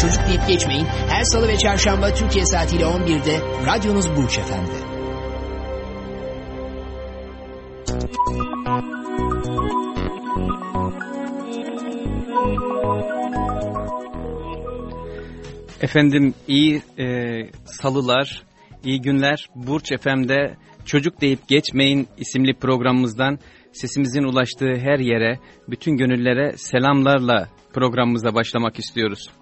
Çocuk deyip geçmeyin. Her salı ve çarşamba Türkiye saatiyle 11'de radyonuz Burç Efendi. Efendim iyi e, salılar, iyi günler. Burç FM'de Çocuk Deyip Geçmeyin isimli programımızdan sesimizin ulaştığı her yere, bütün gönüllere selamlarla programımıza başlamak istiyoruz.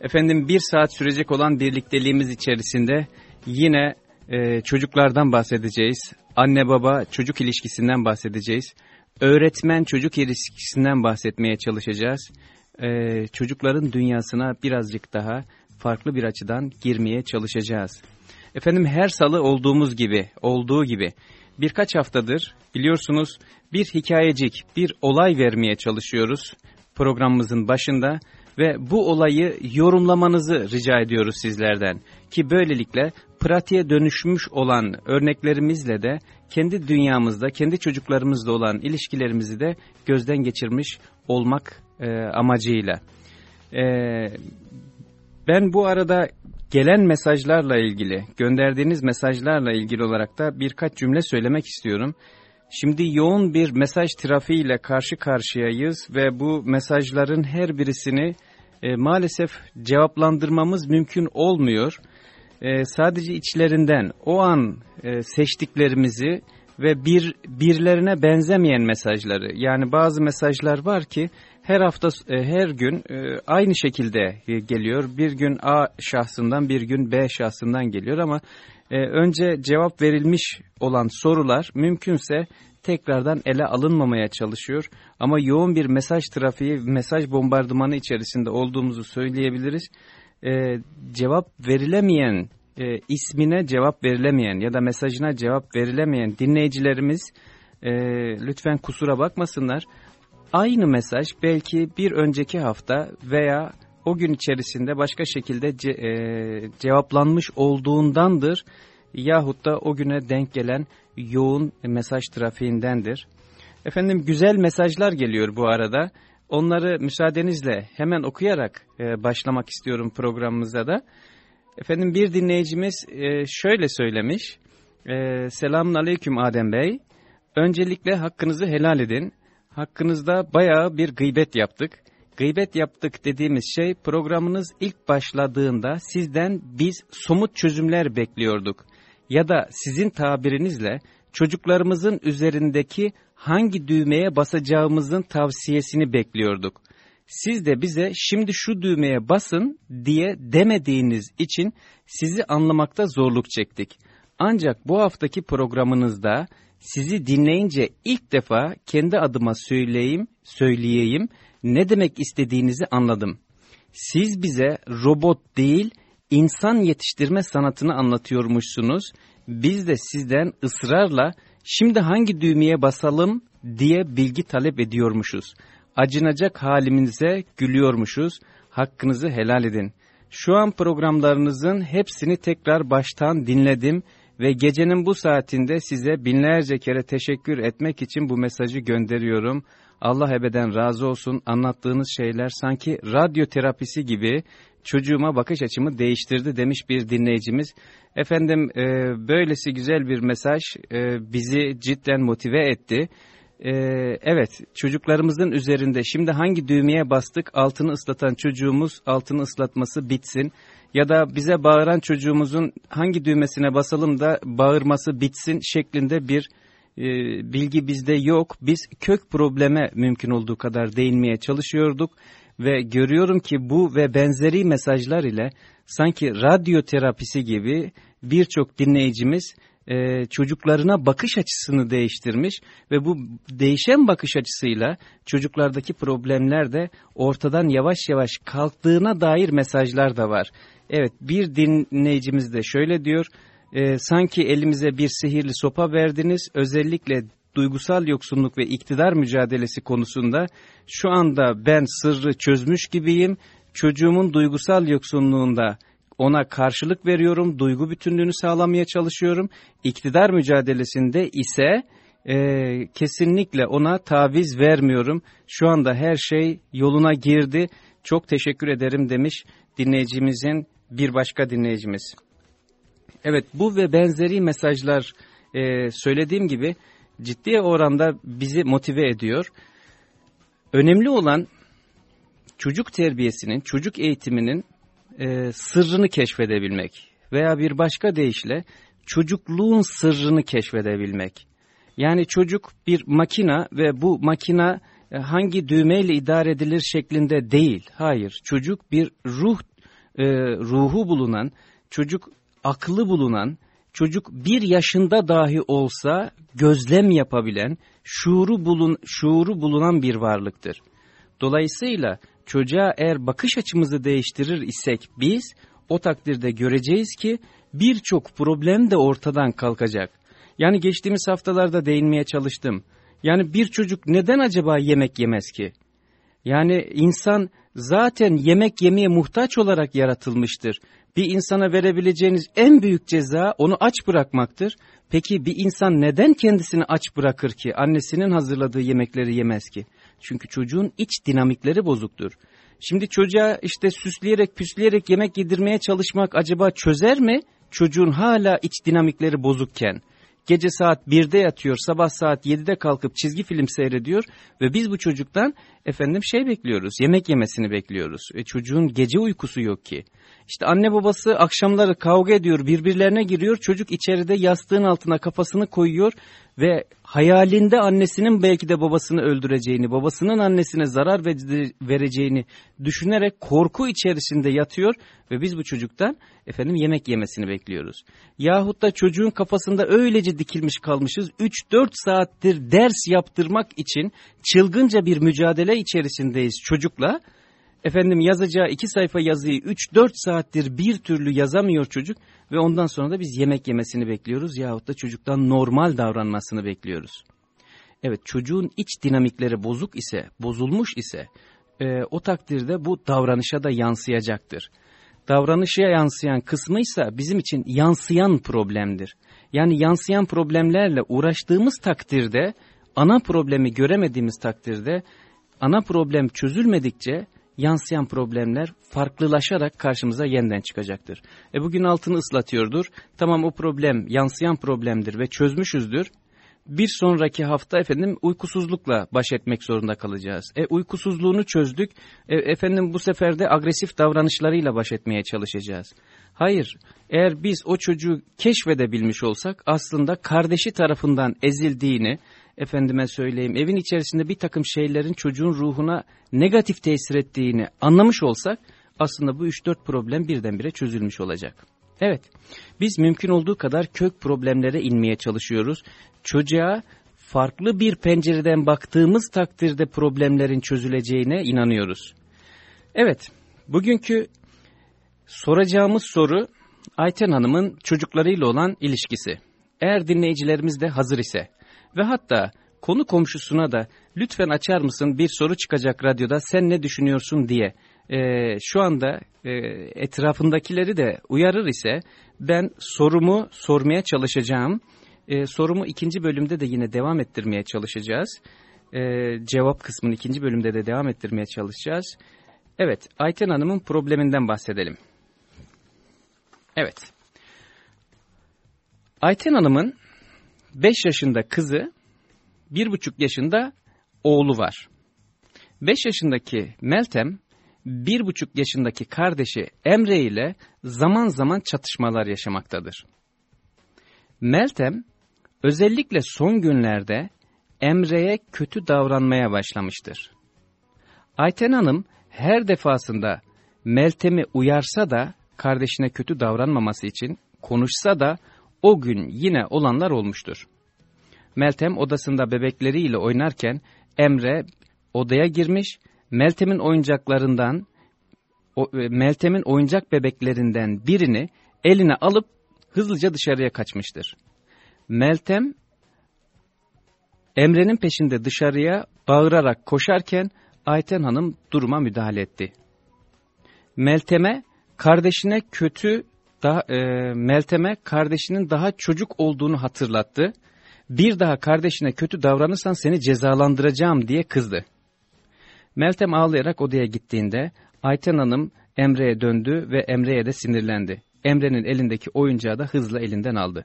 Efendim bir saat sürecek olan birlikteliğimiz içerisinde yine e, çocuklardan bahsedeceğiz. Anne baba çocuk ilişkisinden bahsedeceğiz. Öğretmen çocuk ilişkisinden bahsetmeye çalışacağız. E, çocukların dünyasına birazcık daha farklı bir açıdan girmeye çalışacağız. Efendim her salı olduğumuz gibi, olduğu gibi birkaç haftadır biliyorsunuz bir hikayecik, bir olay vermeye çalışıyoruz programımızın başında ve bu olayı yorumlamanızı rica ediyoruz sizlerden. Ki böylelikle pratiğe dönüşmüş olan örneklerimizle de kendi dünyamızda, kendi çocuklarımızla olan ilişkilerimizi de gözden geçirmiş olmak e, amacıyla. E, ben bu arada gelen mesajlarla ilgili, gönderdiğiniz mesajlarla ilgili olarak da birkaç cümle söylemek istiyorum. Şimdi yoğun bir mesaj trafiğiyle karşı karşıyayız ve bu mesajların her birisini e, maalesef cevaplandırmamız mümkün olmuyor. E, sadece içlerinden o an e, seçtiklerimizi ve bir birlerine benzemeyen mesajları yani bazı mesajlar var ki her hafta e, her gün e, aynı şekilde e, geliyor. Bir gün A şahsından bir gün B şahsından geliyor ama önce cevap verilmiş olan sorular mümkünse tekrardan ele alınmamaya çalışıyor. Ama yoğun bir mesaj trafiği, mesaj bombardımanı içerisinde olduğumuzu söyleyebiliriz. cevap verilemeyen, ismine cevap verilemeyen ya da mesajına cevap verilemeyen dinleyicilerimiz lütfen kusura bakmasınlar aynı mesaj belki bir önceki hafta veya o gün içerisinde başka şekilde ce, e, cevaplanmış olduğundandır yahut da o güne denk gelen yoğun mesaj trafiğindendir. Efendim güzel mesajlar geliyor bu arada. Onları müsaadenizle hemen okuyarak e, başlamak istiyorum programımıza da. Efendim bir dinleyicimiz e, şöyle söylemiş. E, Selamun Aleyküm Adem Bey. Öncelikle hakkınızı helal edin hakkınızda bayağı bir gıybet yaptık. Gıybet yaptık dediğimiz şey programınız ilk başladığında sizden biz somut çözümler bekliyorduk. Ya da sizin tabirinizle çocuklarımızın üzerindeki hangi düğmeye basacağımızın tavsiyesini bekliyorduk. Siz de bize şimdi şu düğmeye basın diye demediğiniz için sizi anlamakta zorluk çektik. Ancak bu haftaki programınızda sizi dinleyince ilk defa kendi adıma söyleyeyim, söyleyeyim ne demek istediğinizi anladım. Siz bize robot değil, insan yetiştirme sanatını anlatıyormuşsunuz. Biz de sizden ısrarla şimdi hangi düğmeye basalım diye bilgi talep ediyormuşuz. Acınacak halimize gülüyormuşuz. Hakkınızı helal edin. Şu an programlarınızın hepsini tekrar baştan dinledim ve gecenin bu saatinde size binlerce kere teşekkür etmek için bu mesajı gönderiyorum. Allah ebeden razı olsun anlattığınız şeyler sanki radyo terapisi gibi çocuğuma bakış açımı değiştirdi demiş bir dinleyicimiz. Efendim e, böylesi güzel bir mesaj e, bizi cidden motive etti. E, evet çocuklarımızın üzerinde şimdi hangi düğmeye bastık altını ıslatan çocuğumuz altını ıslatması bitsin ya da bize bağıran çocuğumuzun hangi düğmesine basalım da bağırması bitsin şeklinde bir e, bilgi bizde yok. Biz kök probleme mümkün olduğu kadar değinmeye çalışıyorduk ve görüyorum ki bu ve benzeri mesajlar ile sanki radyo terapisi gibi birçok dinleyicimiz e, çocuklarına bakış açısını değiştirmiş ve bu değişen bakış açısıyla çocuklardaki problemler de ortadan yavaş yavaş kalktığına dair mesajlar da var. Evet bir dinleyicimiz de şöyle diyor, e, sanki elimize bir sihirli sopa verdiniz, özellikle duygusal yoksunluk ve iktidar mücadelesi konusunda şu anda ben sırrı çözmüş gibiyim, çocuğumun duygusal yoksunluğunda ona karşılık veriyorum, duygu bütünlüğünü sağlamaya çalışıyorum. İktidar mücadelesinde ise e, kesinlikle ona taviz vermiyorum. Şu anda her şey yoluna girdi. Çok teşekkür ederim demiş dinleyicimizin bir başka dinleyicimiz. Evet bu ve benzeri mesajlar e, söylediğim gibi ciddi oranda bizi motive ediyor. Önemli olan çocuk terbiyesinin, çocuk eğitiminin e, sırrını keşfedebilmek veya bir başka deyişle çocukluğun sırrını keşfedebilmek. Yani çocuk bir makina ve bu makina e, hangi düğmeyle idare edilir şeklinde değil. Hayır, çocuk bir ruh e, ruhu bulunan, çocuk aklı bulunan, çocuk bir yaşında dahi olsa gözlem yapabilen, şuuru, bulun, şuuru bulunan bir varlıktır. Dolayısıyla çocuğa eğer bakış açımızı değiştirir isek biz o takdirde göreceğiz ki birçok problem de ortadan kalkacak. Yani geçtiğimiz haftalarda değinmeye çalıştım. Yani bir çocuk neden acaba yemek yemez ki? Yani insan zaten yemek yemeye muhtaç olarak yaratılmıştır. Bir insana verebileceğiniz en büyük ceza onu aç bırakmaktır. Peki bir insan neden kendisini aç bırakır ki? Annesinin hazırladığı yemekleri yemez ki? Çünkü çocuğun iç dinamikleri bozuktur. Şimdi çocuğa işte süsleyerek püsleyerek yemek yedirmeye çalışmak acaba çözer mi? Çocuğun hala iç dinamikleri bozukken. Gece saat 1'de yatıyor, sabah saat 7'de kalkıp çizgi film seyrediyor ve biz bu çocuktan efendim şey bekliyoruz, yemek yemesini bekliyoruz. E çocuğun gece uykusu yok ki. İşte anne babası akşamları kavga ediyor, birbirlerine giriyor. Çocuk içeride yastığın altına kafasını koyuyor ve hayalinde annesinin belki de babasını öldüreceğini, babasının annesine zarar vereceğini düşünerek korku içerisinde yatıyor ve biz bu çocuktan efendim yemek yemesini bekliyoruz. Yahut da çocuğun kafasında öylece dikilmiş kalmışız 3-4 saattir ders yaptırmak için çılgınca bir mücadele içerisindeyiz çocukla Efendim yazacağı iki sayfa yazıyı 3-4 saattir bir türlü yazamıyor çocuk ve ondan sonra da biz yemek yemesini bekliyoruz yahut da çocuktan normal davranmasını bekliyoruz. Evet çocuğun iç dinamikleri bozuk ise, bozulmuş ise e, o takdirde bu davranışa da yansıyacaktır. Davranışa yansıyan kısmıysa bizim için yansıyan problemdir. Yani yansıyan problemlerle uğraştığımız takdirde, ana problemi göremediğimiz takdirde, ana problem çözülmedikçe yansıyan problemler farklılaşarak karşımıza yeniden çıkacaktır. E bugün altını ıslatıyordur. Tamam o problem yansıyan problemdir ve çözmüşüzdür. Bir sonraki hafta efendim uykusuzlukla baş etmek zorunda kalacağız. E uykusuzluğunu çözdük. E, efendim bu sefer de agresif davranışlarıyla baş etmeye çalışacağız. Hayır, eğer biz o çocuğu keşfedebilmiş olsak aslında kardeşi tarafından ezildiğini, efendime söyleyeyim evin içerisinde bir takım şeylerin çocuğun ruhuna negatif tesir ettiğini anlamış olsak aslında bu 3-4 problem birdenbire çözülmüş olacak. Evet biz mümkün olduğu kadar kök problemlere inmeye çalışıyoruz. Çocuğa farklı bir pencereden baktığımız takdirde problemlerin çözüleceğine inanıyoruz. Evet bugünkü soracağımız soru Ayten Hanım'ın çocuklarıyla olan ilişkisi. Eğer dinleyicilerimiz de hazır ise ve hatta konu komşusuna da lütfen açar mısın bir soru çıkacak radyoda sen ne düşünüyorsun diye e, şu anda e, etrafındakileri de uyarır ise ben sorumu sormaya çalışacağım. E, sorumu ikinci bölümde de yine devam ettirmeye çalışacağız. E, cevap kısmını ikinci bölümde de devam ettirmeye çalışacağız. Evet Ayten Hanım'ın probleminden bahsedelim. Evet. Ayten Hanım'ın 5 yaşında kızı, 1,5 yaşında oğlu var. 5 yaşındaki Meltem, 1,5 yaşındaki kardeşi Emre ile zaman zaman çatışmalar yaşamaktadır. Meltem, özellikle son günlerde Emre'ye kötü davranmaya başlamıştır. Ayten Hanım her defasında Meltem'i uyarsa da kardeşine kötü davranmaması için konuşsa da o gün yine olanlar olmuştur. Meltem odasında bebekleriyle oynarken Emre odaya girmiş, Meltem'in oyuncaklarından, e, Meltem'in oyuncak bebeklerinden birini eline alıp hızlıca dışarıya kaçmıştır. Meltem, Emre'nin peşinde dışarıya bağırarak koşarken Ayten Hanım duruma müdahale etti. Meltem'e kardeşine kötü daha, e, Meltem'e kardeşinin daha çocuk olduğunu hatırlattı. Bir daha kardeşine kötü davranırsan seni cezalandıracağım diye kızdı. Meltem ağlayarak odaya gittiğinde Ayten Hanım Emre'ye döndü ve Emre'ye de sinirlendi. Emre'nin elindeki oyuncağı da hızla elinden aldı.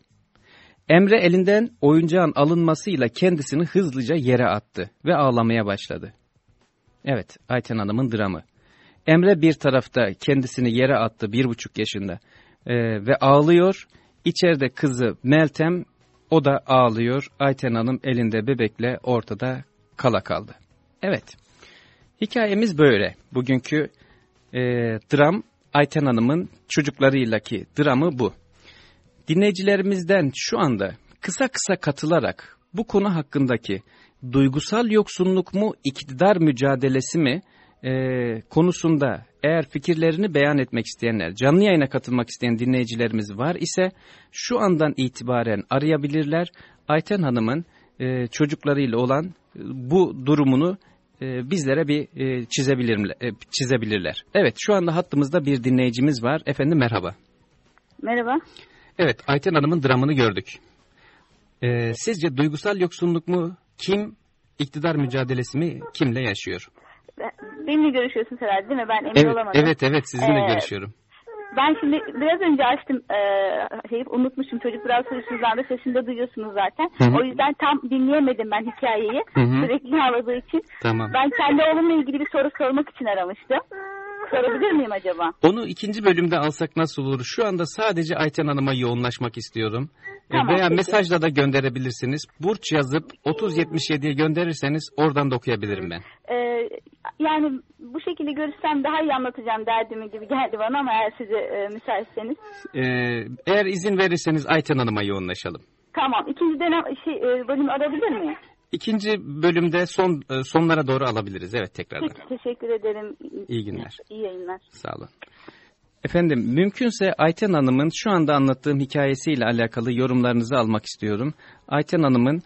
Emre elinden oyuncağın alınmasıyla kendisini hızlıca yere attı ve ağlamaya başladı. Evet, Ayten Hanım'ın dramı. Emre bir tarafta kendisini yere attı bir buçuk yaşında ee, ve ağlıyor. İçeride kızı Meltem o da ağlıyor. Ayten Hanım elinde bebekle ortada kala kaldı. Evet, hikayemiz böyle. Bugünkü e, dram Ayten Hanım'ın çocuklarıyla ki dramı bu. Dinleyicilerimizden şu anda kısa kısa katılarak bu konu hakkındaki duygusal yoksunluk mu, iktidar mücadelesi mi e, konusunda eğer fikirlerini beyan etmek isteyenler, canlı yayına katılmak isteyen dinleyicilerimiz var ise şu andan itibaren arayabilirler. Ayten Hanım'ın e, çocuklarıyla olan e, bu durumunu e, bizlere bir e, çizebilir, e, çizebilirler. Evet şu anda hattımızda bir dinleyicimiz var. Efendim merhaba. Merhaba. Evet Ayten Hanım'ın dramını gördük. E, sizce duygusal yoksunluk mu? Kim iktidar mücadelesi mi? Kimle yaşıyor? Benimle görüşüyorsun herhalde değil mi? Ben emin evet, olamadım. Evet evet sizinle Ee, görüşüyorum. Ben şimdi biraz önce açtım e, şeyi unutmuşum. Çocuk biraz huysuzlandı. Sesini de duyuyorsunuz zaten. Hı hı. O yüzden tam dinleyemedim ben hikayeyi. Hı hı. Sürekli ağladığı için. Tamam. Ben kendi oğlumla ilgili bir soru sormak için aramıştım. Sorabilir miyim acaba? Onu ikinci bölümde alsak nasıl olur? Şu anda sadece Ayten Hanım'a yoğunlaşmak istiyorum. Tamam, Veya peki. mesajla da gönderebilirsiniz. Burç yazıp 3077'ye gönderirseniz oradan da okuyabilirim ben. Ee, yani bu şekilde görüşsem daha iyi anlatacağım derdimi gibi geldi bana ama eğer size e, müsaitseniz. E, eğer izin verirseniz Ayten Hanım'a yoğunlaşalım. Tamam. İkinci dönem şey, e, bölüm alabilir miyim? İkinci bölümde son e, sonlara doğru alabiliriz. Evet tekrardan. Peki teşekkür ederim. İyi günler. İyi yayınlar. Sağ olun. Efendim mümkünse Ayten Hanım'ın şu anda anlattığım hikayesiyle alakalı yorumlarınızı almak istiyorum. Ayten Hanım'ın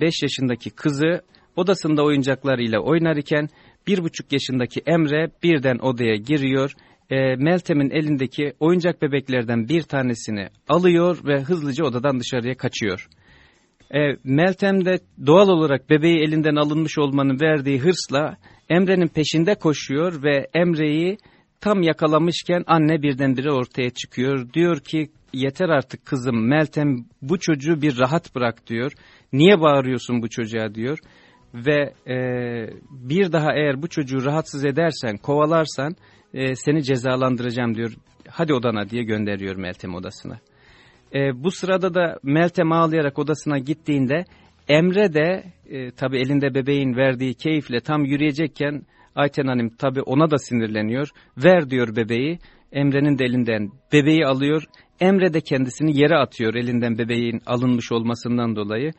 5 yaşındaki kızı odasında oyuncaklarıyla oynarken 1,5 yaşındaki Emre birden odaya giriyor. E, Meltem'in elindeki oyuncak bebeklerden bir tanesini alıyor ve hızlıca odadan dışarıya kaçıyor. E, Meltem de doğal olarak bebeği elinden alınmış olmanın verdiği hırsla Emre'nin peşinde koşuyor ve Emre'yi tam yakalamışken anne birdenbire ortaya çıkıyor. Diyor ki yeter artık kızım Meltem bu çocuğu bir rahat bırak diyor. Niye bağırıyorsun bu çocuğa diyor. Ve e, bir daha eğer bu çocuğu rahatsız edersen kovalarsan e, seni cezalandıracağım diyor. Hadi odana diye gönderiyor Meltem odasına. E, bu sırada da Meltem ağlayarak odasına gittiğinde Emre de e, tabi elinde bebeğin verdiği keyifle tam yürüyecekken Ayten Hanım tabi ona da sinirleniyor. Ver diyor bebeği. Emre'nin de elinden bebeği alıyor. Emre de kendisini yere atıyor elinden bebeğin alınmış olmasından dolayı.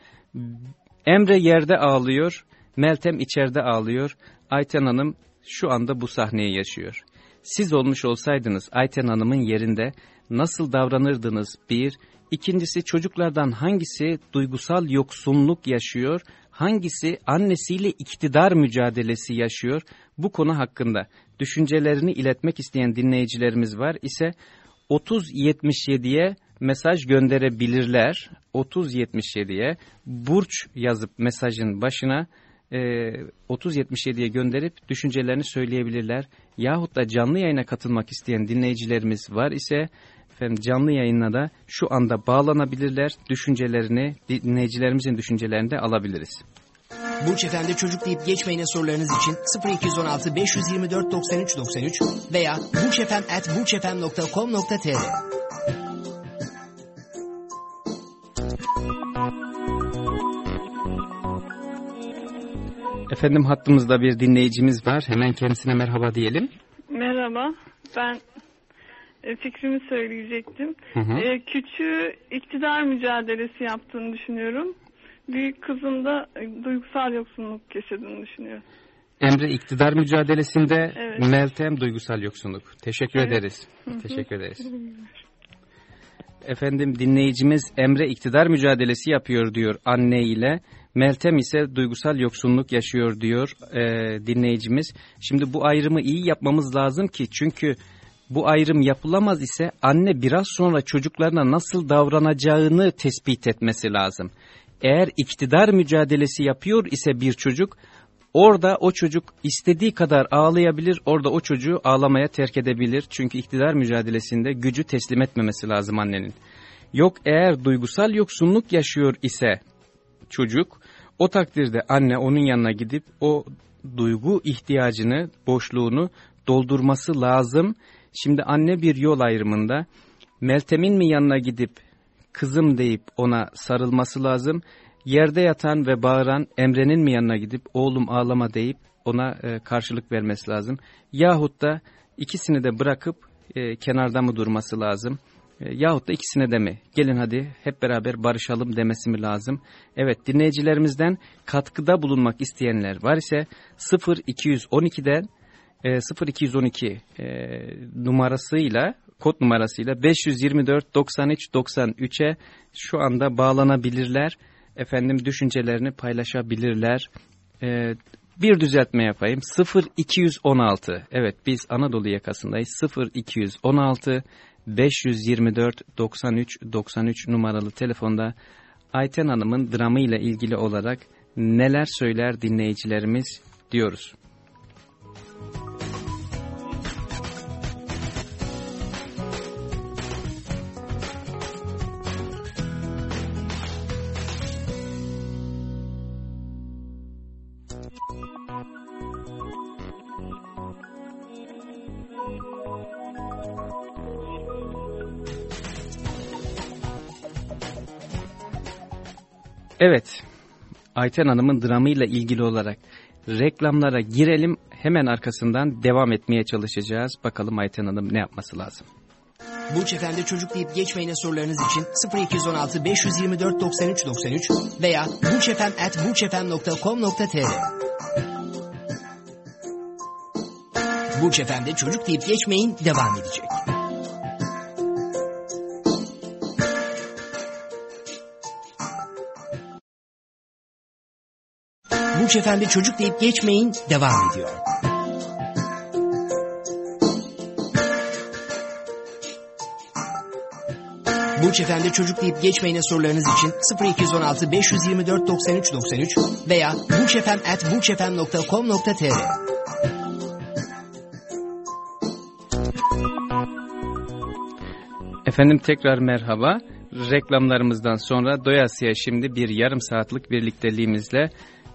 Emre yerde ağlıyor. Meltem içeride ağlıyor. Ayten Hanım şu anda bu sahneyi yaşıyor. Siz olmuş olsaydınız Ayten Hanım'ın yerinde nasıl davranırdınız bir, ikincisi çocuklardan hangisi duygusal yoksunluk yaşıyor, hangisi annesiyle iktidar mücadelesi yaşıyor bu konu hakkında düşüncelerini iletmek isteyen dinleyicilerimiz var ise 3077'ye mesaj gönderebilirler. 3077'ye burç yazıp mesajın başına e, 3077'ye gönderip düşüncelerini söyleyebilirler. Yahut da canlı yayına katılmak isteyen dinleyicilerimiz var ise efendim canlı yayına da şu anda bağlanabilirler. Düşüncelerini dinleyicilerimizin düşüncelerini de alabiliriz. Burç Efendi çocuk deyip geçmeyine sorularınız için 0216 524 93 93 veya burçefem.burçefem.com.tr Efendim hattımızda bir dinleyicimiz var. Hemen kendisine merhaba diyelim. Merhaba, ben fikrimi söyleyecektim. Hı hı. E, küçüğü iktidar mücadelesi yaptığını düşünüyorum. Büyük kızım da e, duygusal yoksunluk yaşadığını düşünüyorum. Emre iktidar mücadelesinde Evet. Meltem duygusal yoksunluk. Teşekkür Evet. ederiz. Teşekkür ederiz. Efendim dinleyicimiz Emre iktidar mücadelesi yapıyor diyor anne ile. Meltem ise duygusal yoksunluk yaşıyor diyor e, dinleyicimiz. Şimdi bu ayrımı iyi yapmamız lazım ki çünkü bu ayrım yapılamaz ise anne biraz sonra çocuklarına nasıl davranacağını tespit etmesi lazım. Eğer iktidar mücadelesi yapıyor ise bir çocuk Orada o çocuk istediği kadar ağlayabilir, orada o çocuğu ağlamaya terk edebilir. Çünkü iktidar mücadelesinde gücü teslim etmemesi lazım annenin. Yok eğer duygusal yoksunluk yaşıyor ise çocuk, o takdirde anne onun yanına gidip o duygu ihtiyacını, boşluğunu doldurması lazım. Şimdi anne bir yol ayrımında Meltem'in mi yanına gidip kızım deyip ona sarılması lazım. Yerde yatan ve bağıran Emre'nin mi yanına gidip oğlum ağlama deyip ona e, karşılık vermesi lazım. Yahut da ikisini de bırakıp e, kenarda mı durması lazım? E, yahut da ikisine de mi? Gelin hadi hep beraber barışalım demesi mi lazım? Evet dinleyicilerimizden katkıda bulunmak isteyenler var ise 0212'den e, 0212 e, numarasıyla kod numarasıyla 524 93 93'e şu anda bağlanabilirler. Efendim düşüncelerini paylaşabilirler. E, bir düzeltme yapayım. 0216. Evet biz Anadolu yakasındayız. 0216 524 93 93 numaralı telefonda Ayten Hanım'ın dramı ile ilgili olarak neler söyler dinleyicilerimiz diyoruz. Evet, Ayten Hanım'ın dramıyla ilgili olarak reklamlara girelim. Hemen arkasından devam etmeye çalışacağız. Bakalım Ayten Hanım ne yapması lazım. Burç Efendi çocuk deyip geçmeyine sorularınız için 0216 524 93 93 veya burçefem.burçefem.com.tr Burç Efendi çocuk deyip geçmeyin devam edecek. Burç Efendi çocuk deyip geçmeyin devam ediyor. Burç Efendi çocuk deyip geçmeyine sorularınız için 0216 524 93 93 veya burçefem.burçefem.com.tr Efendim tekrar merhaba. Reklamlarımızdan sonra doyasıya şimdi bir yarım saatlik birlikteliğimizle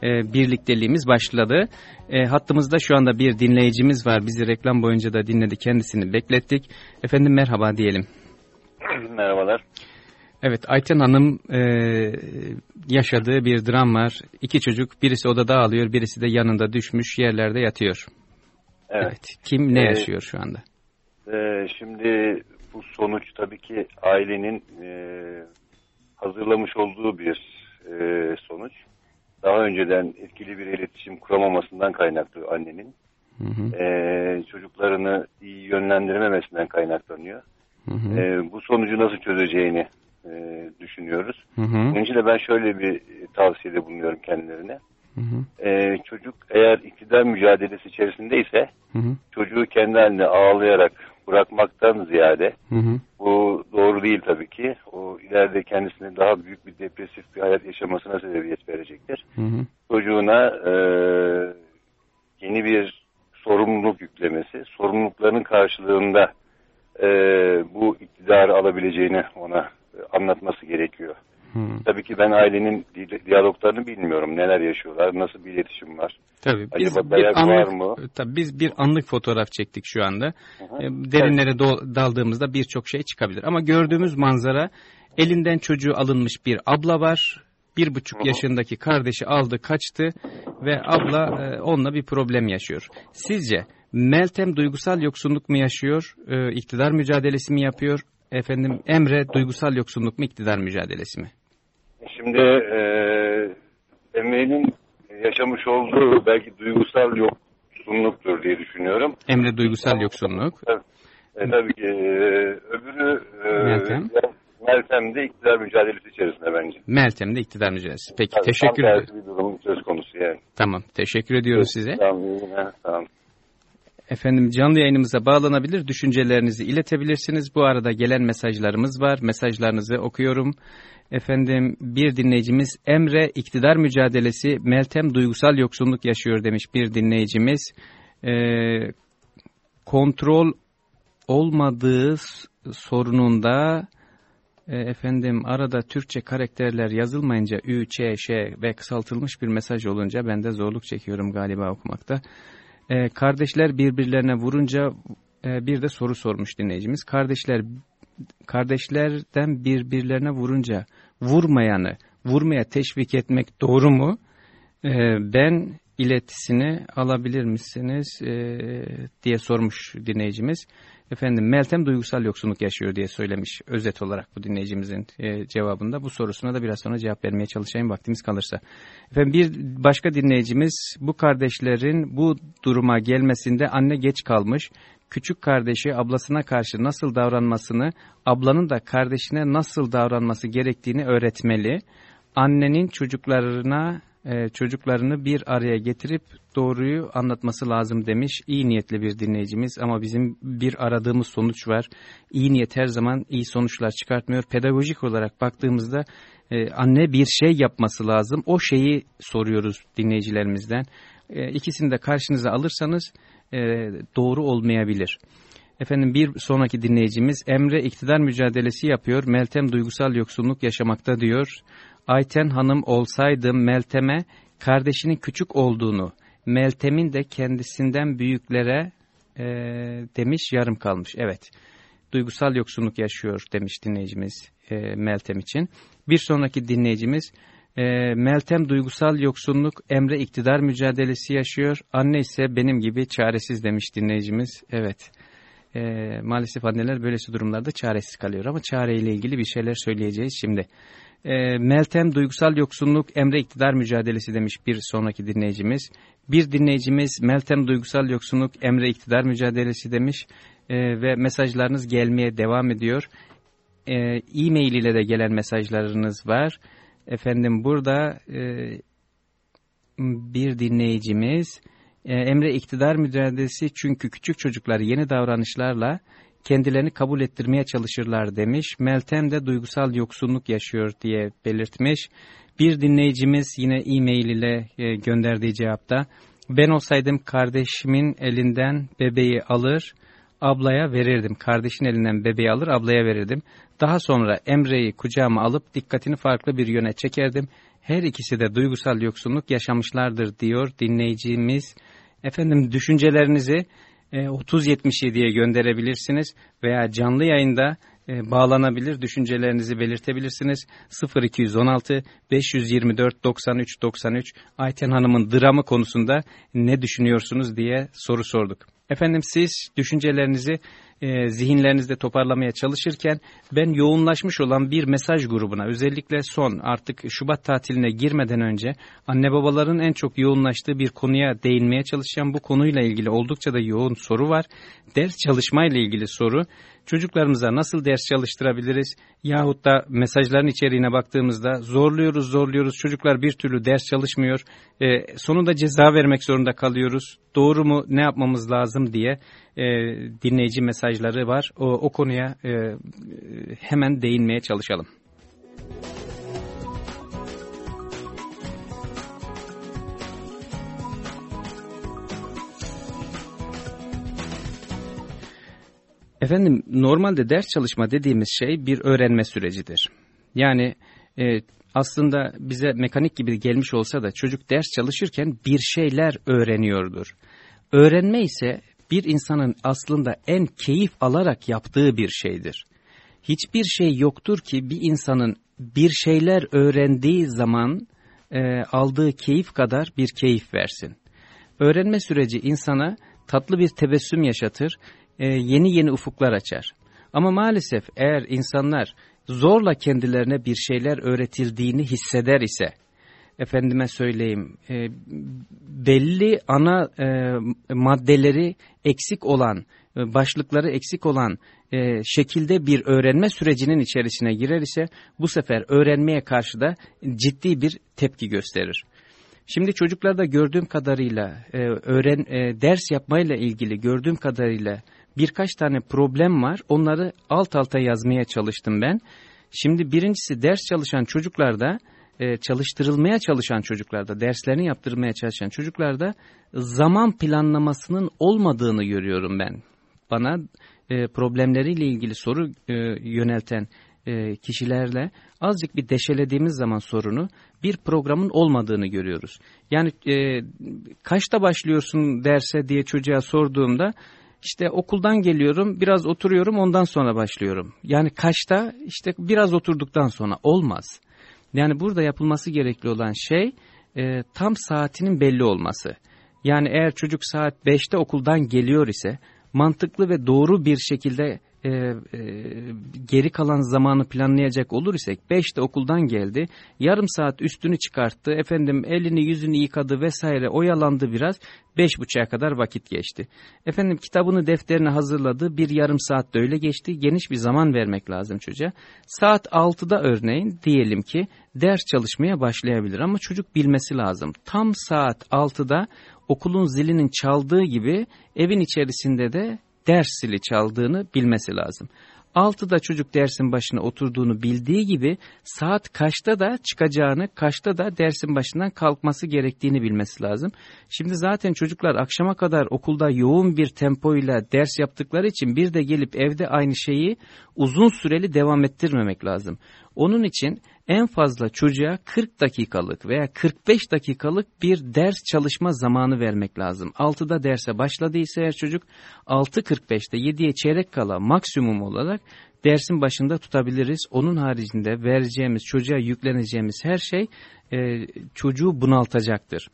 e, birlikteliğimiz başladı. E, hattımızda şu anda bir dinleyicimiz var. Bizi reklam boyunca da dinledi. Kendisini beklettik. Efendim merhaba diyelim. Merhabalar. Evet Ayten Hanım e, yaşadığı bir dram var. İki çocuk birisi odada ağlıyor birisi de yanında düşmüş yerlerde yatıyor. Evet. Kim ne Ee, yaşıyor şu anda? Ee, şimdi bu sonuç tabii ki ailenin e, hazırlamış olduğu bir e, sonuç. Daha önceden etkili bir iletişim kuramamasından kaynaklı annenin. Hı hı, E, çocuklarını iyi yönlendirememesinden kaynaklanıyor. hı hı, E, bu sonucu nasıl çözeceğini e, düşünüyoruz. hı hı, Bunun için de ben şöyle bir tavsiyede bulunuyorum kendilerine. hı hı, E, çocuk eğer iktidar mücadelesi içerisindeyse hı hı, çocuğu kendi haline ağlayarak bırakmaktan ziyade hı hı. bu doğru değil tabii ki. O ileride kendisine daha büyük bir depresif bir hayat yaşamasına sebebiyet verecektir. Hı hı. Çocuğuna e, yeni bir sorumluluk yüklemesi, sorumlulukların karşılığında e, bu iktidarı alabileceğini ona e, anlatması gerekiyor. Hı. Tabii ki ben ailenin di- diyaloglarını bilmiyorum. Neler yaşıyorlar, nasıl bir iletişim var. Tabii biz Acaba bir dayak var anlık mı? tabii biz bir anlık fotoğraf çektik şu anda. Hı hı. E, Derinlere do- daldığımızda birçok şey çıkabilir ama gördüğümüz manzara elinden çocuğu alınmış bir abla var. Bir buçuk yaşındaki kardeşi aldı kaçtı ve abla e, onunla bir problem yaşıyor. Sizce Meltem duygusal yoksunluk mu yaşıyor, e, iktidar mücadelesi mi yapıyor? Efendim Emre duygusal yoksunluk mu, iktidar mücadelesi mi? Şimdi e, Emre'nin yaşamış olduğu belki duygusal yoksunluktur diye düşünüyorum. Emre duygusal yoksunluk. E, tabii ki e, öbürü e, Meltem. Meltem de iktidar mücadelesi içerisinde bence. Meltem de iktidar mücadelesi. Peki Tabii, teşekkür ederim. bir durum söz konusu yani. Tamam teşekkür ediyoruz size. Tamam, tamam. Efendim canlı yayınımıza bağlanabilir, düşüncelerinizi iletebilirsiniz. Bu arada gelen mesajlarımız var. Mesajlarınızı okuyorum. Efendim bir dinleyicimiz Emre iktidar mücadelesi Meltem duygusal yoksunluk yaşıyor demiş bir dinleyicimiz. Ee, kontrol olmadığı sorununda e, efendim arada Türkçe karakterler yazılmayınca Ü, Ç, Ş ve kısaltılmış bir mesaj olunca ben de zorluk çekiyorum galiba okumakta. E, kardeşler birbirlerine vurunca e, bir de soru sormuş dinleyicimiz. Kardeşler kardeşlerden birbirlerine vurunca vurmayanı vurmaya teşvik etmek doğru mu? E, ben iletisini alabilir misiniz e, diye sormuş dinleyicimiz. Efendim Meltem duygusal yoksunluk yaşıyor diye söylemiş özet olarak bu dinleyicimizin e, cevabında. Bu sorusuna da biraz sonra cevap vermeye çalışayım vaktimiz kalırsa. Efendim bir başka dinleyicimiz bu kardeşlerin bu duruma gelmesinde anne geç kalmış. Küçük kardeşi ablasına karşı nasıl davranmasını, ablanın da kardeşine nasıl davranması gerektiğini öğretmeli. Annenin çocuklarına e, çocuklarını bir araya getirip doğruyu anlatması lazım demiş. İyi niyetli bir dinleyicimiz ama bizim bir aradığımız sonuç var. İyi niyet her zaman iyi sonuçlar çıkartmıyor. Pedagojik olarak baktığımızda e, anne bir şey yapması lazım. O şeyi soruyoruz dinleyicilerimizden. E, ikisini de karşınıza alırsanız e, doğru olmayabilir. Efendim bir sonraki dinleyicimiz Emre iktidar mücadelesi yapıyor. Meltem duygusal yoksunluk yaşamakta diyor. Ayten Hanım olsaydım Meltem'e kardeşinin küçük olduğunu, Meltem'in de kendisinden büyüklere e, demiş yarım kalmış. Evet duygusal yoksunluk yaşıyor demiş dinleyicimiz e, Meltem için. Bir sonraki dinleyicimiz e, Meltem duygusal yoksunluk Emre iktidar mücadelesi yaşıyor. Anne ise benim gibi çaresiz demiş dinleyicimiz. Evet e, maalesef anneler böylesi durumlarda çaresiz kalıyor ama çareyle ilgili bir şeyler söyleyeceğiz şimdi. E, Meltem duygusal yoksunluk Emre iktidar mücadelesi demiş bir sonraki dinleyicimiz. Bir dinleyicimiz Meltem duygusal yoksunluk Emre iktidar mücadelesi demiş e, ve mesajlarınız gelmeye devam ediyor. E, E-mail ile de gelen mesajlarınız var. Efendim burada e, bir dinleyicimiz e, Emre iktidar mücadelesi çünkü küçük çocuklar yeni davranışlarla kendilerini kabul ettirmeye çalışırlar demiş. Meltem de duygusal yoksunluk yaşıyor diye belirtmiş. Bir dinleyicimiz yine e-mail ile e, gönderdiği cevapta ben olsaydım kardeşimin elinden bebeği alır ablaya verirdim. Kardeşin elinden bebeği alır ablaya verirdim. Daha sonra Emre'yi kucağıma alıp dikkatini farklı bir yöne çekerdim. Her ikisi de duygusal yoksunluk yaşamışlardır diyor dinleyicimiz. Efendim düşüncelerinizi 3077'ye gönderebilirsiniz veya canlı yayında e, bağlanabilir düşüncelerinizi belirtebilirsiniz. 0216 524 93 93 Ayten Hanım'ın dramı konusunda ne düşünüyorsunuz diye soru sorduk. Efendim siz düşüncelerinizi e, zihinlerinizde toparlamaya çalışırken ben yoğunlaşmış olan bir mesaj grubuna özellikle son artık Şubat tatiline girmeden önce anne babaların en çok yoğunlaştığı bir konuya değinmeye çalışacağım. Bu konuyla ilgili oldukça da yoğun soru var. Ders çalışmayla ilgili soru. Çocuklarımıza nasıl ders çalıştırabiliriz? Yahut da mesajların içeriğine baktığımızda zorluyoruz zorluyoruz çocuklar bir türlü ders çalışmıyor. E, sonunda ceza vermek zorunda kalıyoruz. Doğru mu ne yapmamız lazım diye e, dinleyici mesajları var. O, o konuya e, hemen değinmeye çalışalım. Efendim normalde ders çalışma dediğimiz şey bir öğrenme sürecidir. Yani e, aslında bize mekanik gibi gelmiş olsa da çocuk ders çalışırken bir şeyler öğreniyordur. Öğrenme ise bir insanın aslında en keyif alarak yaptığı bir şeydir. Hiçbir şey yoktur ki bir insanın bir şeyler öğrendiği zaman e, aldığı keyif kadar bir keyif versin. Öğrenme süreci insana tatlı bir tebessüm yaşatır, e, yeni yeni ufuklar açar. Ama maalesef eğer insanlar zorla kendilerine bir şeyler öğretildiğini hisseder ise, efendime söyleyeyim, e, belli ana e, maddeleri eksik olan, e, başlıkları eksik olan e, şekilde bir öğrenme sürecinin içerisine girer ise bu sefer öğrenmeye karşı da ciddi bir tepki gösterir. Şimdi çocuklarda gördüğüm kadarıyla e, öğren e, ders yapmayla ilgili gördüğüm kadarıyla birkaç tane problem var. Onları alt alta yazmaya çalıştım ben. Şimdi birincisi ders çalışan çocuklarda e, çalıştırılmaya çalışan çocuklarda, derslerini yaptırmaya çalışan çocuklarda zaman planlamasının olmadığını görüyorum ben. Bana e, problemleriyle ilgili soru e, yönelten kişilerle azıcık bir deşelediğimiz zaman sorunu bir programın olmadığını görüyoruz. Yani e, kaçta başlıyorsun derse diye çocuğa sorduğumda işte okuldan geliyorum biraz oturuyorum ondan sonra başlıyorum. Yani kaçta işte biraz oturduktan sonra olmaz. Yani burada yapılması gerekli olan şey e, tam saatinin belli olması. Yani eğer çocuk saat 5'te okuldan geliyor ise mantıklı ve doğru bir şekilde e, e, geri kalan zamanı planlayacak olur isek 5'te okuldan geldi yarım saat üstünü çıkarttı efendim elini yüzünü yıkadı vesaire oyalandı biraz 5.30'a kadar vakit geçti. Efendim kitabını defterini hazırladı bir yarım saat de öyle geçti geniş bir zaman vermek lazım çocuğa. Saat 6'da örneğin diyelim ki ders çalışmaya başlayabilir ama çocuk bilmesi lazım. Tam saat 6'da okulun zilinin çaldığı gibi evin içerisinde de ders zili çaldığını bilmesi lazım. Altıda çocuk dersin başına oturduğunu bildiği gibi saat kaçta da çıkacağını, kaçta da dersin başından kalkması gerektiğini bilmesi lazım. Şimdi zaten çocuklar akşama kadar okulda yoğun bir tempoyla ders yaptıkları için bir de gelip evde aynı şeyi uzun süreli devam ettirmemek lazım. Onun için en fazla çocuğa 40 dakikalık veya 45 dakikalık bir ders çalışma zamanı vermek lazım. 6'da derse başladıysa eğer çocuk 6.45'te 7'ye çeyrek kala maksimum olarak dersin başında tutabiliriz. Onun haricinde vereceğimiz çocuğa yükleneceğimiz her şey e, çocuğu bunaltacaktır.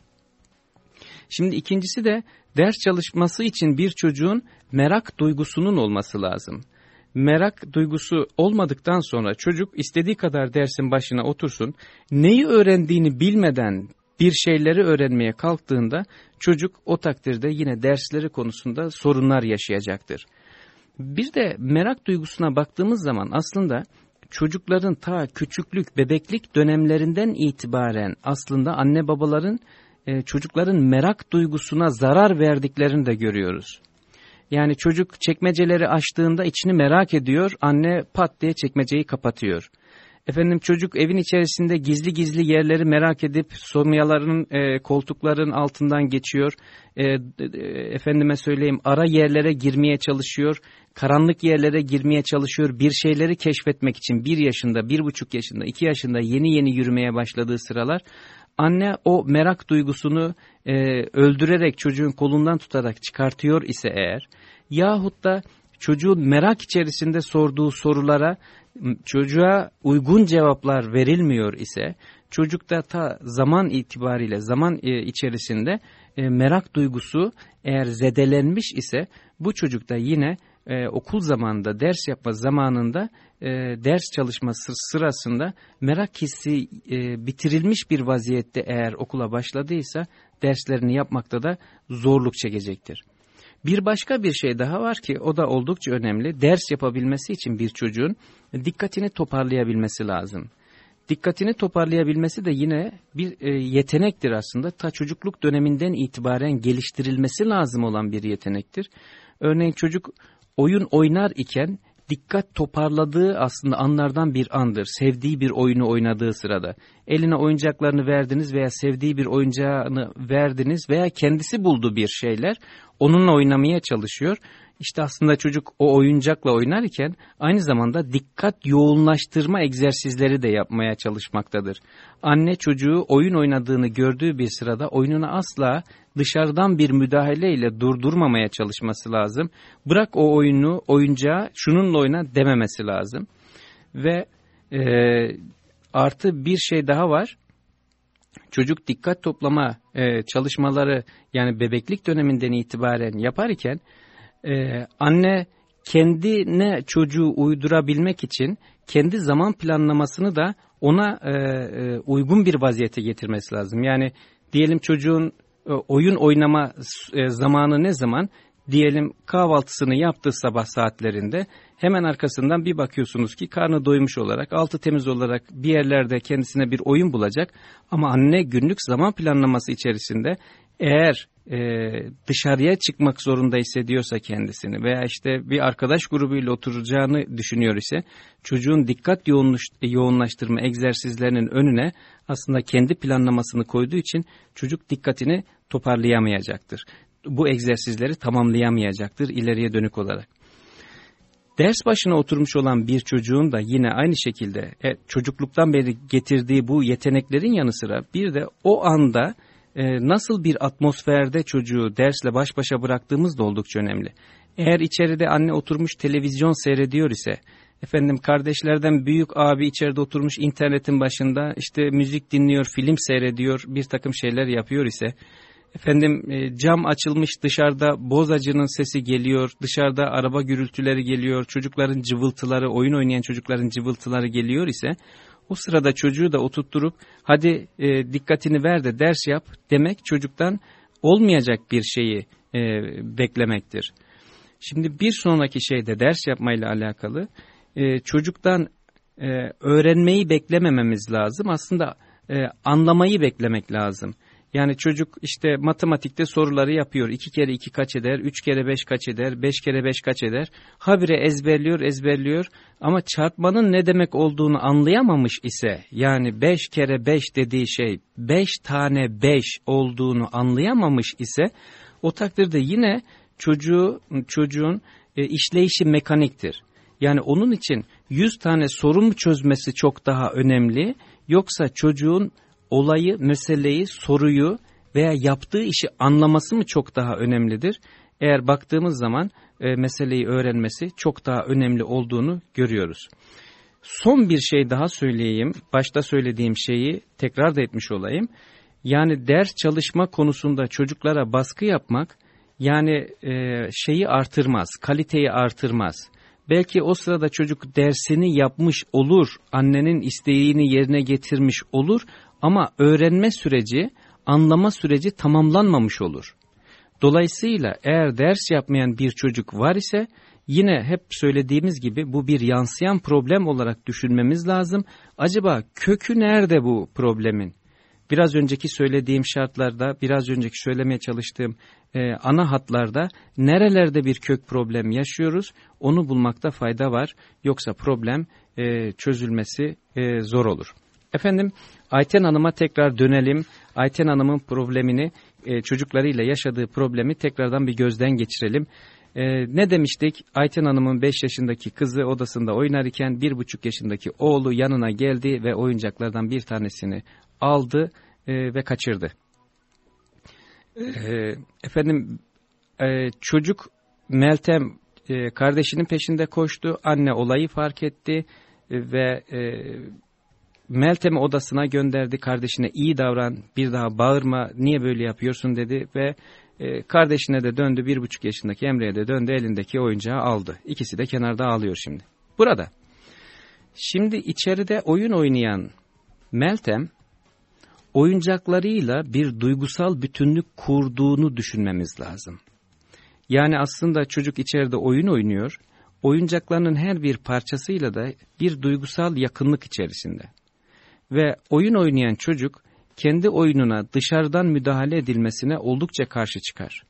Şimdi ikincisi de ders çalışması için bir çocuğun merak duygusunun olması lazım merak duygusu olmadıktan sonra çocuk istediği kadar dersin başına otursun, neyi öğrendiğini bilmeden bir şeyleri öğrenmeye kalktığında çocuk o takdirde yine dersleri konusunda sorunlar yaşayacaktır. Bir de merak duygusuna baktığımız zaman aslında çocukların ta küçüklük, bebeklik dönemlerinden itibaren aslında anne babaların e, çocukların merak duygusuna zarar verdiklerini de görüyoruz. Yani çocuk çekmeceleri açtığında içini merak ediyor, anne pat diye çekmeceyi kapatıyor. Efendim çocuk evin içerisinde gizli gizli yerleri merak edip somyaların, e, koltukların altından geçiyor. E, e, efendime söyleyeyim ara yerlere girmeye çalışıyor. Karanlık yerlere girmeye çalışıyor. Bir şeyleri keşfetmek için bir yaşında, bir buçuk yaşında, iki yaşında yeni yeni yürümeye başladığı sıralar anne o merak duygusunu e, öldürerek çocuğun kolundan tutarak çıkartıyor ise eğer yahut da çocuğun merak içerisinde sorduğu sorulara çocuğa uygun cevaplar verilmiyor ise çocukta ta zaman itibariyle zaman e, içerisinde e, merak duygusu eğer zedelenmiş ise bu çocukta yine e, okul zamanında ders yapma zamanında e, ders çalışması sırasında merak hissi e, bitirilmiş bir vaziyette eğer okula başladıysa derslerini yapmakta da zorluk çekecektir. Bir başka bir şey daha var ki o da oldukça önemli. Ders yapabilmesi için bir çocuğun dikkatini toparlayabilmesi lazım. Dikkatini toparlayabilmesi de yine bir e, yetenektir aslında. Ta çocukluk döneminden itibaren geliştirilmesi lazım olan bir yetenektir. Örneğin çocuk oyun oynar iken dikkat toparladığı aslında anlardan bir andır. Sevdiği bir oyunu oynadığı sırada. Eline oyuncaklarını verdiniz veya sevdiği bir oyuncağını verdiniz veya kendisi buldu bir şeyler. Onunla oynamaya çalışıyor. İşte aslında çocuk o oyuncakla oynarken aynı zamanda dikkat yoğunlaştırma egzersizleri de yapmaya çalışmaktadır. Anne çocuğu oyun oynadığını gördüğü bir sırada oyununa asla dışarıdan bir müdahaleyle durdurmamaya çalışması lazım. Bırak o oyunu, oyuncağı şununla oyna dememesi lazım. Ve e, Artı bir şey daha var. Çocuk dikkat toplama e, çalışmaları yani bebeklik döneminden itibaren yaparken e, anne kendine çocuğu uydurabilmek için kendi zaman planlamasını da ona e, e, uygun bir vaziyete getirmesi lazım. Yani diyelim çocuğun e, oyun oynama e, zamanı ne zaman? Diyelim kahvaltısını yaptığı sabah saatlerinde hemen arkasından bir bakıyorsunuz ki karnı doymuş olarak altı temiz olarak bir yerlerde kendisine bir oyun bulacak. Ama anne günlük zaman planlaması içerisinde eğer e, dışarıya çıkmak zorunda hissediyorsa kendisini veya işte bir arkadaş grubuyla oturacağını düşünüyor ise çocuğun dikkat yoğunlaş, yoğunlaştırma egzersizlerinin önüne aslında kendi planlamasını koyduğu için çocuk dikkatini toparlayamayacaktır. Bu egzersizleri tamamlayamayacaktır ileriye dönük olarak. Ders başına oturmuş olan bir çocuğun da yine aynı şekilde e, çocukluktan beri getirdiği bu yeteneklerin yanı sıra bir de o anda e, nasıl bir atmosferde çocuğu dersle baş başa bıraktığımız da oldukça önemli. Eğer içeride anne oturmuş televizyon seyrediyor ise, efendim kardeşlerden büyük abi içeride oturmuş internetin başında işte müzik dinliyor, film seyrediyor, bir takım şeyler yapıyor ise, efendim e, cam açılmış dışarıda bozacının sesi geliyor, dışarıda araba gürültüleri geliyor, çocukların cıvıltıları, oyun oynayan çocukların cıvıltıları geliyor ise, o sırada çocuğu da oturtturup hadi e, dikkatini ver de ders yap demek çocuktan olmayacak bir şeyi e, beklemektir. Şimdi bir sonraki şeyde ders yapmayla alakalı e, çocuktan e, öğrenmeyi beklemememiz lazım. Aslında e, anlamayı beklemek lazım. Yani çocuk işte matematikte soruları yapıyor. İki kere iki kaç eder, üç kere beş kaç eder, beş kere beş kaç eder. Habire ezberliyor, ezberliyor. Ama çarpmanın ne demek olduğunu anlayamamış ise, yani beş kere beş dediği şey beş tane beş olduğunu anlayamamış ise, o takdirde yine çocuğu, çocuğun e, işleyişi mekaniktir. Yani onun için yüz tane soru mu çözmesi çok daha önemli, yoksa çocuğun olayı, meseleyi, soruyu veya yaptığı işi anlaması mı çok daha önemlidir? Eğer baktığımız zaman e, meseleyi öğrenmesi çok daha önemli olduğunu görüyoruz. Son bir şey daha söyleyeyim. Başta söylediğim şeyi tekrar da etmiş olayım. Yani ders çalışma konusunda çocuklara baskı yapmak yani e, şeyi artırmaz, kaliteyi artırmaz. Belki o sırada çocuk dersini yapmış olur, annenin isteğini yerine getirmiş olur ama öğrenme süreci, anlama süreci tamamlanmamış olur. Dolayısıyla eğer ders yapmayan bir çocuk var ise yine hep söylediğimiz gibi bu bir yansıyan problem olarak düşünmemiz lazım. Acaba kökü nerede bu problemin? Biraz önceki söylediğim şartlarda, biraz önceki söylemeye çalıştığım e, ana hatlarda nerelerde bir kök problem yaşıyoruz onu bulmakta fayda var. Yoksa problem e, çözülmesi e, zor olur. Efendim Ayten Hanım'a tekrar dönelim. Ayten Hanım'ın problemini, e, çocuklarıyla yaşadığı problemi tekrardan bir gözden geçirelim. E, ne demiştik? Ayten Hanım'ın 5 yaşındaki kızı odasında oynarken 1,5 yaşındaki oğlu yanına geldi ve oyuncaklardan bir tanesini aldı e, ve kaçırdı. E, efendim e, çocuk Meltem e, kardeşinin peşinde koştu. Anne olayı fark etti ve... E, Meltem'i odasına gönderdi kardeşine iyi davran bir daha bağırma niye böyle yapıyorsun dedi ve e, kardeşine de döndü bir buçuk yaşındaki Emre'ye de döndü elindeki oyuncağı aldı. İkisi de kenarda ağlıyor şimdi. Burada şimdi içeride oyun oynayan Meltem oyuncaklarıyla bir duygusal bütünlük kurduğunu düşünmemiz lazım. Yani aslında çocuk içeride oyun oynuyor, oyuncaklarının her bir parçasıyla da bir duygusal yakınlık içerisinde ve oyun oynayan çocuk kendi oyununa dışarıdan müdahale edilmesine oldukça karşı çıkar.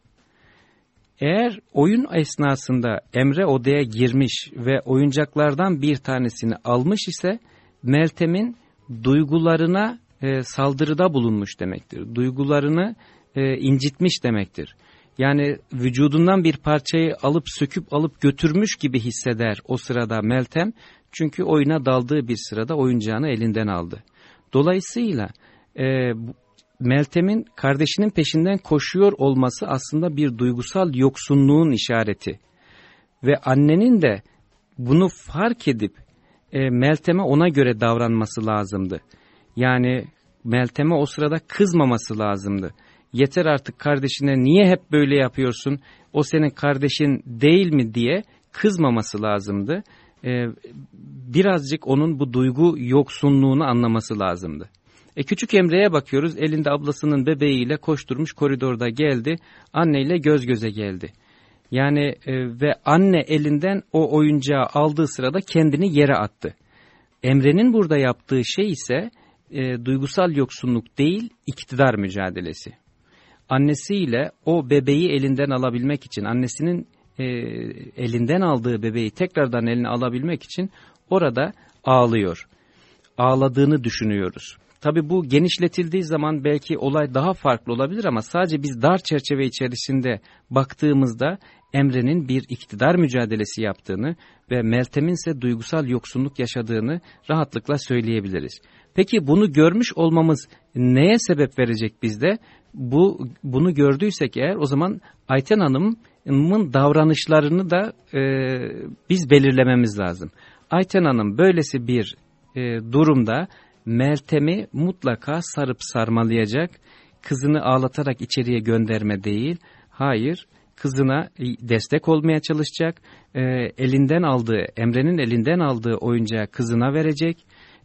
Eğer oyun esnasında Emre odaya girmiş ve oyuncaklardan bir tanesini almış ise Meltem'in duygularına e, saldırıda bulunmuş demektir. Duygularını e, incitmiş demektir. Yani vücudundan bir parçayı alıp söküp alıp götürmüş gibi hisseder o sırada Meltem. Çünkü oyuna daldığı bir sırada oyuncağını elinden aldı. Dolayısıyla e, Meltem'in kardeşinin peşinden koşuyor olması aslında bir duygusal yoksunluğun işareti. Ve annenin de bunu fark edip e, Meltem'e ona göre davranması lazımdı. Yani Meltem'e o sırada kızmaması lazımdı. Yeter artık kardeşine niye hep böyle yapıyorsun? O senin kardeşin değil mi diye kızmaması lazımdı. Ee, birazcık onun bu duygu yoksunluğunu anlaması lazımdı. E küçük Emre'ye bakıyoruz elinde ablasının bebeğiyle koşturmuş koridorda geldi anneyle göz göze geldi. Yani e, ve anne elinden o oyuncağı aldığı sırada kendini yere attı. Emre'nin burada yaptığı şey ise e, duygusal yoksunluk değil iktidar mücadelesi. Annesiyle o bebeği elinden alabilmek için annesinin e, elinden aldığı bebeği tekrardan eline alabilmek için orada ağlıyor. Ağladığını düşünüyoruz. Tabi bu genişletildiği zaman belki olay daha farklı olabilir ama sadece biz dar çerçeve içerisinde baktığımızda Emre'nin bir iktidar mücadelesi yaptığını ve Meltem'in ise duygusal yoksunluk yaşadığını rahatlıkla söyleyebiliriz. Peki bunu görmüş olmamız neye sebep verecek bizde? Bu bunu gördüysek eğer o zaman Ayten Hanım'ın davranışlarını da e, biz belirlememiz lazım. Ayten Hanım böylesi bir e, durumda Meltem'i mutlaka sarıp sarmalayacak, kızını ağlatarak içeriye gönderme değil, hayır kızına destek olmaya çalışacak, e, elinden aldığı, Emre'nin elinden aldığı oyuncağı kızına verecek,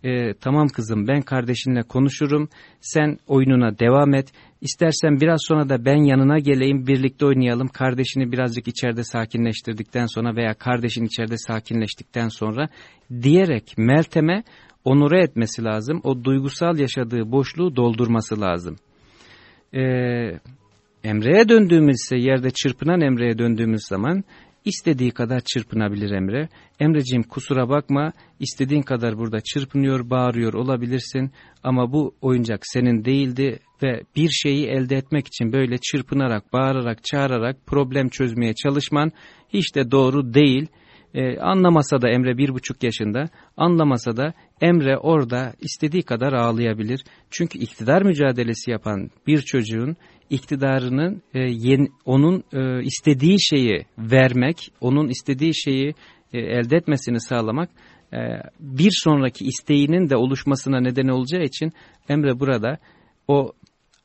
e, tamam kızım ben kardeşinle konuşurum, sen oyununa devam et, istersen biraz sonra da ben yanına geleyim, birlikte oynayalım, kardeşini birazcık içeride sakinleştirdikten sonra veya kardeşin içeride sakinleştikten sonra diyerek Meltem'e onure etmesi lazım. O duygusal yaşadığı boşluğu doldurması lazım. Ee, Emre'ye döndüğümüz ise yerde çırpınan Emre'ye döndüğümüz zaman istediği kadar çırpınabilir Emre. Emreciğim kusura bakma istediğin kadar burada çırpınıyor, bağırıyor olabilirsin ama bu oyuncak senin değildi ve bir şeyi elde etmek için böyle çırpınarak, bağırarak, çağırarak problem çözmeye çalışman hiç de doğru değil.'' Ee, anlamasa da Emre bir buçuk yaşında, anlamasa da Emre orada istediği kadar ağlayabilir. Çünkü iktidar mücadelesi yapan bir çocuğun iktidarının e, yeni, onun e, istediği şeyi vermek, onun istediği şeyi e, elde etmesini sağlamak e, bir sonraki isteğinin de oluşmasına neden olacağı için Emre burada o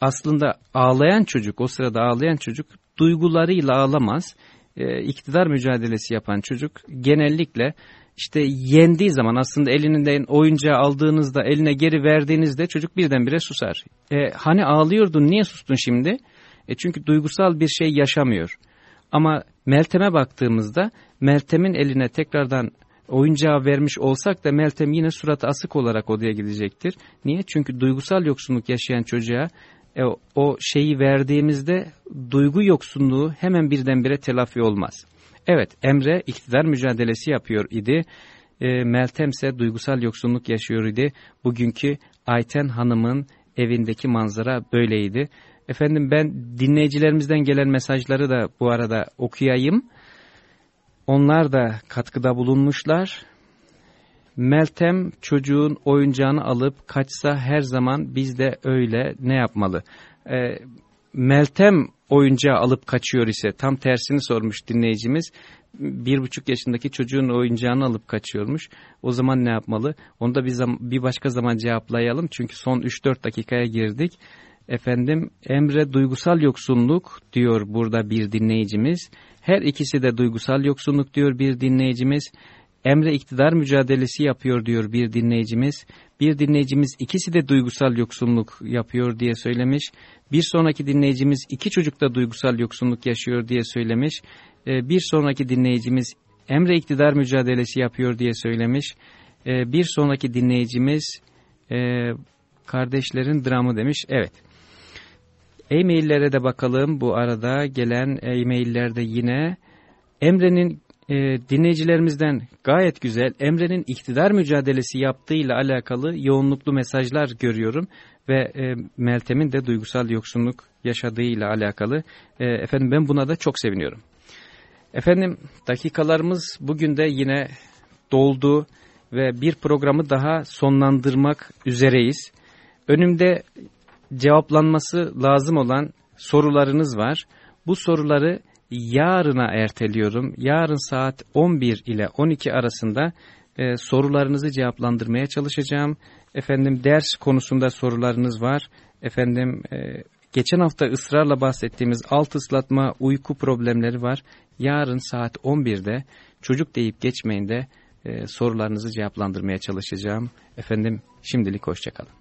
aslında ağlayan çocuk, o sırada ağlayan çocuk duygularıyla ağlamaz. E, iktidar mücadelesi yapan çocuk genellikle işte yendiği zaman aslında elinden oyuncağı aldığınızda eline geri verdiğinizde çocuk birdenbire susar. E, hani ağlıyordun niye sustun şimdi? E çünkü duygusal bir şey yaşamıyor. Ama Meltem'e baktığımızda Meltem'in eline tekrardan oyuncağı vermiş olsak da Meltem yine suratı asık olarak odaya gidecektir. Niye? Çünkü duygusal yoksunluk yaşayan çocuğa e, o şeyi verdiğimizde duygu yoksunluğu hemen birdenbire telafi olmaz. Evet Emre iktidar mücadelesi yapıyor idi. E, Meltem ise duygusal yoksunluk yaşıyor idi. Bugünkü Ayten Hanım'ın evindeki manzara böyleydi. Efendim ben dinleyicilerimizden gelen mesajları da bu arada okuyayım. Onlar da katkıda bulunmuşlar. Meltem çocuğun oyuncağını alıp kaçsa her zaman biz de öyle ne yapmalı? E, Meltem oyuncağı alıp kaçıyor ise tam tersini sormuş dinleyicimiz. Bir buçuk yaşındaki çocuğun oyuncağını alıp kaçıyormuş. O zaman ne yapmalı? Onu da bir, bir başka zaman cevaplayalım. Çünkü son 3-4 dakikaya girdik. Efendim Emre duygusal yoksunluk diyor burada bir dinleyicimiz. Her ikisi de duygusal yoksunluk diyor bir dinleyicimiz. Emre iktidar mücadelesi yapıyor diyor bir dinleyicimiz. Bir dinleyicimiz ikisi de duygusal yoksunluk yapıyor diye söylemiş. Bir sonraki dinleyicimiz iki çocuk da duygusal yoksunluk yaşıyor diye söylemiş. Ee, bir sonraki dinleyicimiz Emre iktidar mücadelesi yapıyor diye söylemiş. Ee, bir sonraki dinleyicimiz e, kardeşlerin dramı demiş. Evet. E-maillere de bakalım bu arada gelen e-maillerde yine Emre'nin e, dinleyicilerimizden gayet güzel Emre'nin iktidar mücadelesi yaptığıyla alakalı yoğunluklu mesajlar görüyorum ve e, Meltem'in de duygusal yoksunluk yaşadığıyla alakalı. E, efendim ben buna da çok seviniyorum. Efendim dakikalarımız bugün de yine doldu ve bir programı daha sonlandırmak üzereyiz. Önümde cevaplanması lazım olan sorularınız var. Bu soruları yarına erteliyorum. Yarın saat 11 ile 12 arasında e, sorularınızı cevaplandırmaya çalışacağım. Efendim ders konusunda sorularınız var. Efendim e, geçen hafta ısrarla bahsettiğimiz alt ıslatma uyku problemleri var. Yarın saat 11'de çocuk deyip geçmeyin de e, sorularınızı cevaplandırmaya çalışacağım. Efendim şimdilik hoşçakalın.